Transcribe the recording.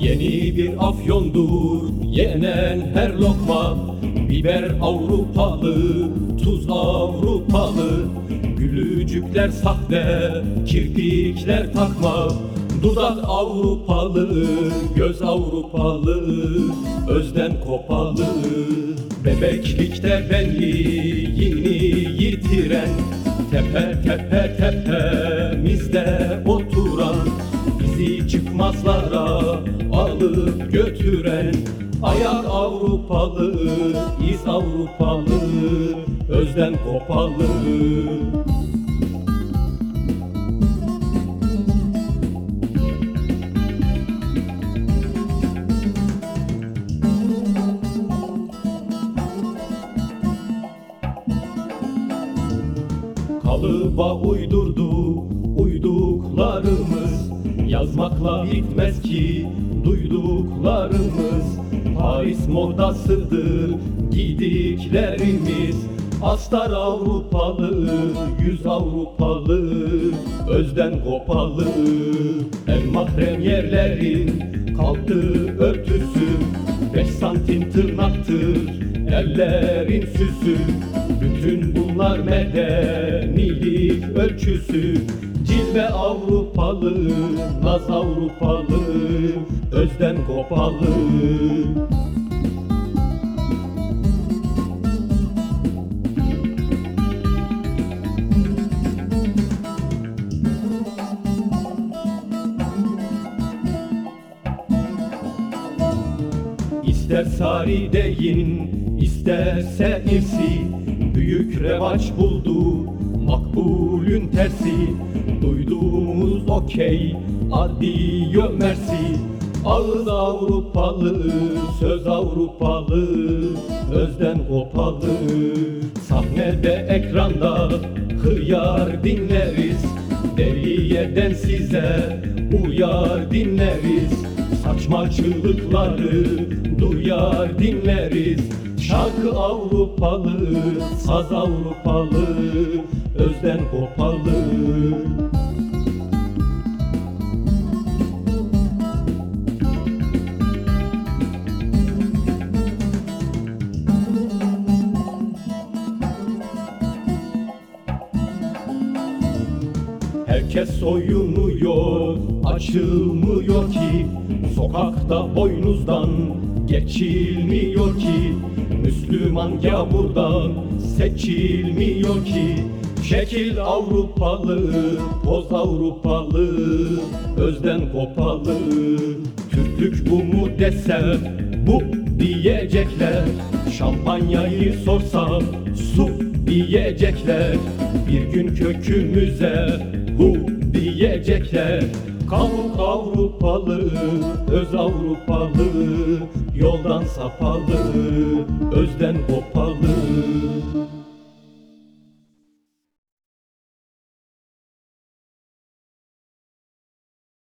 Yeni bir afyondur yenen her lokma. Biber Avrupalı, tuz Avrupalı. Gülücükler sahte, kirpikler takma. Dudak Avrupalı, göz Avrupalı. Özden kopalı Bebeklikte benliğini yitiren. Tepe tepe tepemizde oturan Bizi çıkmazlara alıp götüren Ayak Avrupalı, iz Avrupalı Özden kopalı. Kalıba uydurdu uyduklarımız Yazmakla bitmez ki duyduklarımız. Paris modasıdır gidiklerimiz. Astar Avrupalı, yüz Avrupalı Özden kopalı. En mahrem yerlerin kalktı örtüsü Beş santim tırnaktır ellerin süsü. Bütün bunlar medenilik ölçüsü Cilve Avrupalı, naz Avrupalı Özden kopalı. İster sari deyin, isterse irsi. Büyük revaç buldu, makbulün tersi. Duyduğumuz okey, adiyo mersi. Ağız Avrupalı, söz Avrupalı. Özden kopalı. Sahnede, ekranda hıyar dinleriz. Deli yerden size uyar dinleriz. Saçmacılıkları duyar dinleriz. Şarkı Avrupalı, saz Avrupalı. Özden kopalı Herkes soyunuyor, açılmıyor ki. Sokakta boynuzdan geçilmiyor ki. Müslüman gavurdan seçilmiyor ki. Şekil Avrupalı, poz Avrupalı Özden kopalı. Türklük bu mu desem bu diyecekler. Şampanyayı sorsam su diyecekler. Bir gün kökümüze hu diyecekler. Kavuk Avrupalı, öz Avrupalı Yoldan sapalı, özden kopalı